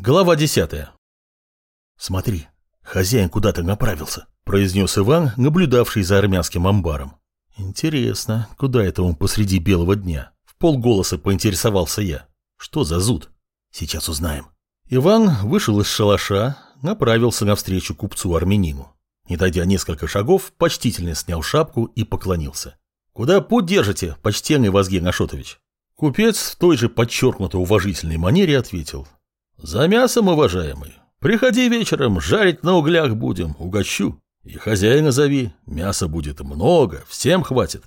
Глава десятая. «Смотри, хозяин куда-то направился», – произнес Иван, наблюдавший за армянским амбаром. «Интересно, куда это он посреди белого дня?» В полголоса поинтересовался я. «Что за зуд?» «Сейчас узнаем». Иван вышел из шалаша, направился навстречу купцу-армянину. Не дойдя несколько шагов, почтительно снял шапку и поклонился. «Куда путь держите, почтенный Вазген Ашотович?» Купец в той же подчеркнуто уважительной манере ответил. «За мясом, уважаемый. Приходи вечером, жарить на углях будем, угощу. И хозяина зови, мяса будет много, всем хватит».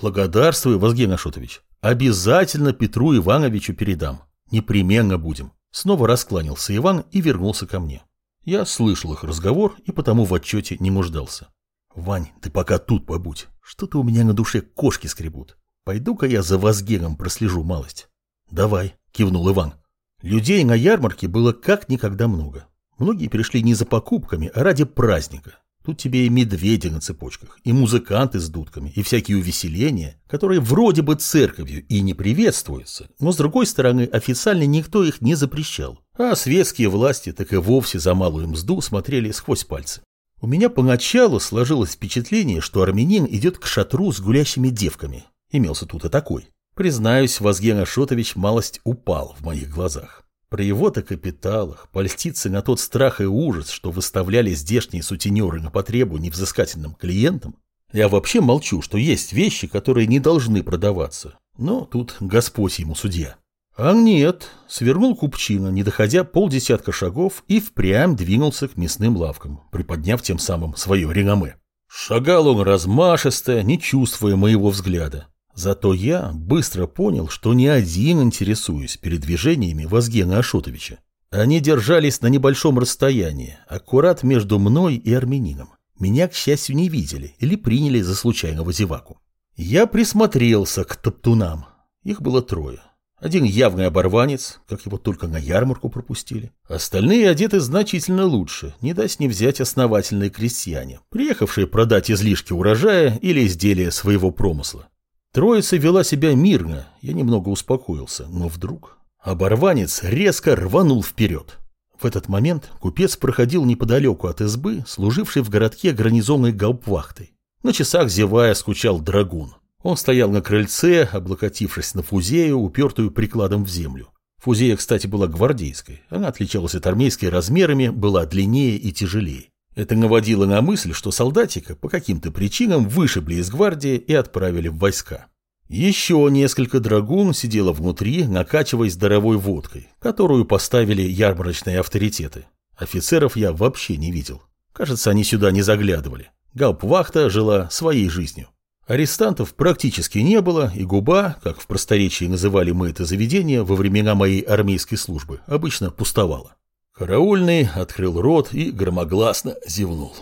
«Благодарствую, Возген Ашотович. Обязательно Петру Ивановичу передам. Непременно будем». Снова раскланялся Иван и вернулся ко мне. Я слышал их разговор и потому в отчете не нуждался. «Вань, ты пока тут побудь. Что-то у меня на душе кошки скребут. Пойду-ка я за Возгеном прослежу малость». «Давай», — кивнул Иван. Людей на ярмарке было как никогда много. Многие пришли не за покупками, а ради праздника. Тут тебе и медведи на цепочках, и музыканты с дудками, и всякие увеселения, которые вроде бы церковью и не приветствуются, но с другой стороны официально никто их не запрещал. А светские власти так и вовсе за малую мзду смотрели сквозь пальцы. У меня поначалу сложилось впечатление, что армянин идет к шатру с гулящими девками. Имелся тут и такой. Признаюсь, Вазген Ашотович малость упал в моих глазах. При его-то капиталах польститься на тот страх и ужас, что выставляли здешние сутенеры на потребу невзыскательным клиентам. Я вообще молчу, что есть вещи, которые не должны продаваться. Но тут Господь ему судья. А нет, свернул купчина, не доходя полдесятка шагов, и впрямь двинулся к мясным лавкам, приподняв тем самым свое реноме. Шагал он размашисто, не чувствуя моего взгляда. Зато я быстро понял, что не один интересуюсь передвижениями Возгена Ашотовича. Они держались на небольшом расстоянии, аккурат между мной и армянином. Меня, к счастью, не видели или приняли за случайного зеваку. Я присмотрелся к топтунам. Их было трое. Один явный оборванец, как его только на ярмарку пропустили. Остальные одеты значительно лучше, не даст не взять основательные крестьяне, приехавшие продать излишки урожая или изделия своего промысла. Троица вела себя мирно, я немного успокоился, но вдруг оборванец резко рванул вперед. В этот момент купец проходил неподалеку от избы, служившей в городке гарнизонной гаупвахтой. На часах зевая скучал драгун. Он стоял на крыльце, облокотившись на фузею, упертую прикладом в землю. Фузея, кстати, была гвардейской. Она отличалась от армейской размерами, была длиннее и тяжелее. Это наводило на мысль, что солдатика по каким-то причинам вышибли из гвардии и отправили в войска. Еще несколько драгун сидело внутри, накачиваясь здоровой водкой, которую поставили ярмарочные авторитеты. Офицеров я вообще не видел. Кажется, они сюда не заглядывали. Галпвахта жила своей жизнью. Арестантов практически не было, и губа, как в просторечии называли мы это заведение во времена моей армейской службы, обычно пустовала. Караульный открыл рот и громогласно зевнул.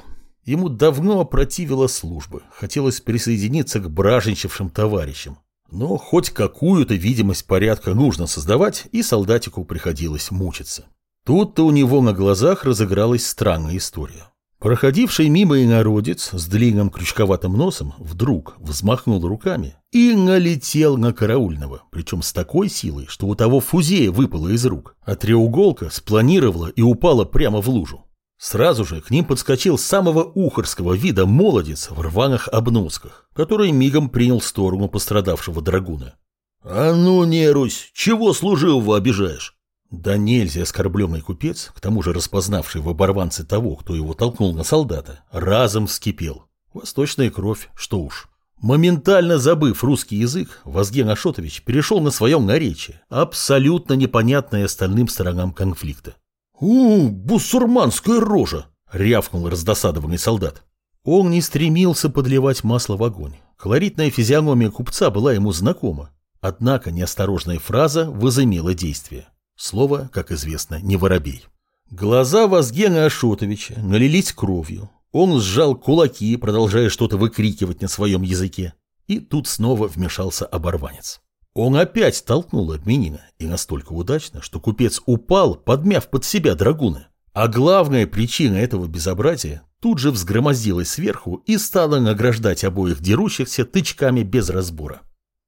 Ему давно противила служба, хотелось присоединиться к бражничавшим товарищам. Но хоть какую-то видимость порядка нужно создавать, и солдатику приходилось мучиться. Тут-то у него на глазах разыгралась странная история. Проходивший мимо инородец с длинным крючковатым носом вдруг взмахнул руками и налетел на караульного, причем с такой силой, что у того фузея выпало из рук, а треуголка спланировала и упала прямо в лужу. Сразу же к ним подскочил самого ухарского вида молодец в рваных обносках, который мигом принял сторону пострадавшего драгуна. «А ну, Нерусь, чего служивого обижаешь?» Да нельзя оскорбленный купец, к тому же распознавший в оборванце того, кто его толкнул на солдата, разом вскипел. Восточная кровь, что уж. Моментально забыв русский язык, Возген Ашотович перешел на своем наречие, абсолютно непонятное остальным сторонам конфликта. «У, бусурманская рожа!» — рявкнул раздосадованный солдат. Он не стремился подливать масло в огонь. Колоритная физиономия купца была ему знакома. Однако неосторожная фраза возымела действие. Слово, как известно, не воробей. Глаза Вазгена Ашотовича налились кровью. Он сжал кулаки, продолжая что-то выкрикивать на своем языке. И тут снова вмешался оборванец. Он опять толкнул админина, и настолько удачно, что купец упал, подмяв под себя драгуны. А главная причина этого безобразия тут же взгромоздилась сверху и стала награждать обоих дерущихся тычками без разбора.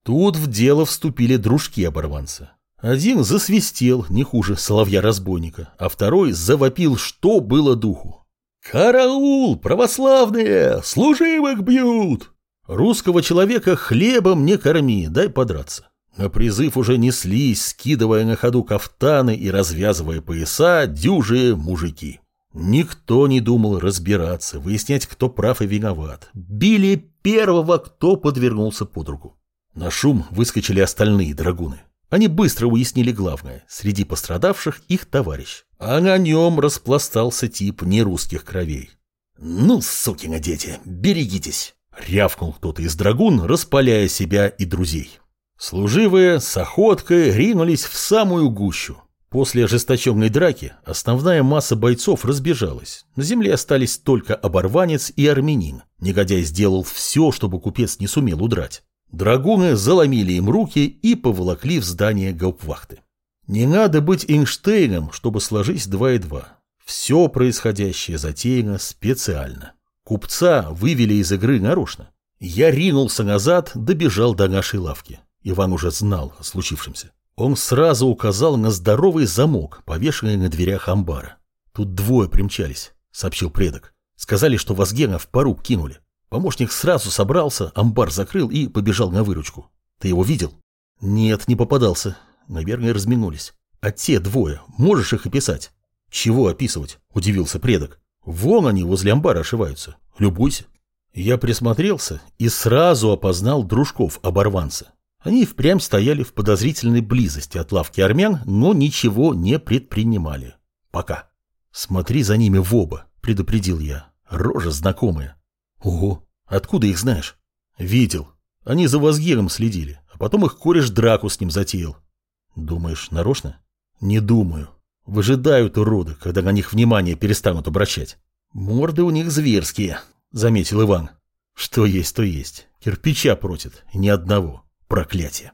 Тут в дело вступили дружки оборванца. Один засвистел, не хуже соловья-разбойника, а второй завопил, что было духу. «Караул! Православные! Служивых бьют!» Русского человека хлебом не корми, дай подраться. На призыв уже неслись, скидывая на ходу кафтаны и развязывая пояса, дюжие мужики. Никто не думал разбираться, выяснять, кто прав и виноват. Били первого, кто подвернулся под руку. На шум выскочили остальные драгуны. Они быстро уяснили главное. Среди пострадавших их товарищ. А на нем распластался тип нерусских кровей. «Ну, сукины дети, берегитесь!» — рявкнул кто-то из драгун, распаляя себя и друзей. Служивые с охоткой ринулись в самую гущу. После ожесточенной драки основная масса бойцов разбежалась. На земле остались только оборванец и армянин. Негодяй сделал все, чтобы купец не сумел удрать. Драгуны заломили им руки и поволокли в здание гауптвахты. Не надо быть Эйнштейном, чтобы сложить два и два. Все происходящее затеяно специально. Купца вывели из игры нарочно. Я ринулся назад, добежал до нашей лавки. Иван уже знал о случившемся. Он сразу указал на здоровый замок, повешенный на дверях амбара. «Тут двое примчались», — сообщил предок. «Сказали, что Вазгена в пару кинули. Помощник сразу собрался, амбар закрыл и побежал на выручку. Ты его видел? Нет, не попадался. Наверное, разминулись. А те двое, можешь их описать? Чего описывать? Удивился предок. Вон они возле амбара ошиваются. Любуйся. Я присмотрелся и сразу опознал дружков-оборванца. Они впрямь стояли в подозрительной близости от лавки армян, но ничего не предпринимали. Пока. Смотри за ними в оба, предупредил я. Рожа знакомая. Ого, откуда их знаешь? Видел. Они за Вазгиром следили, а потом их кореш драку с ним затеял. Думаешь, нарочно? Не думаю. Выжидают уроды, когда на них внимание перестанут обращать. Морды у них зверские, заметил Иван. Что есть, то есть. Кирпича протит, ни одного. Проклятие.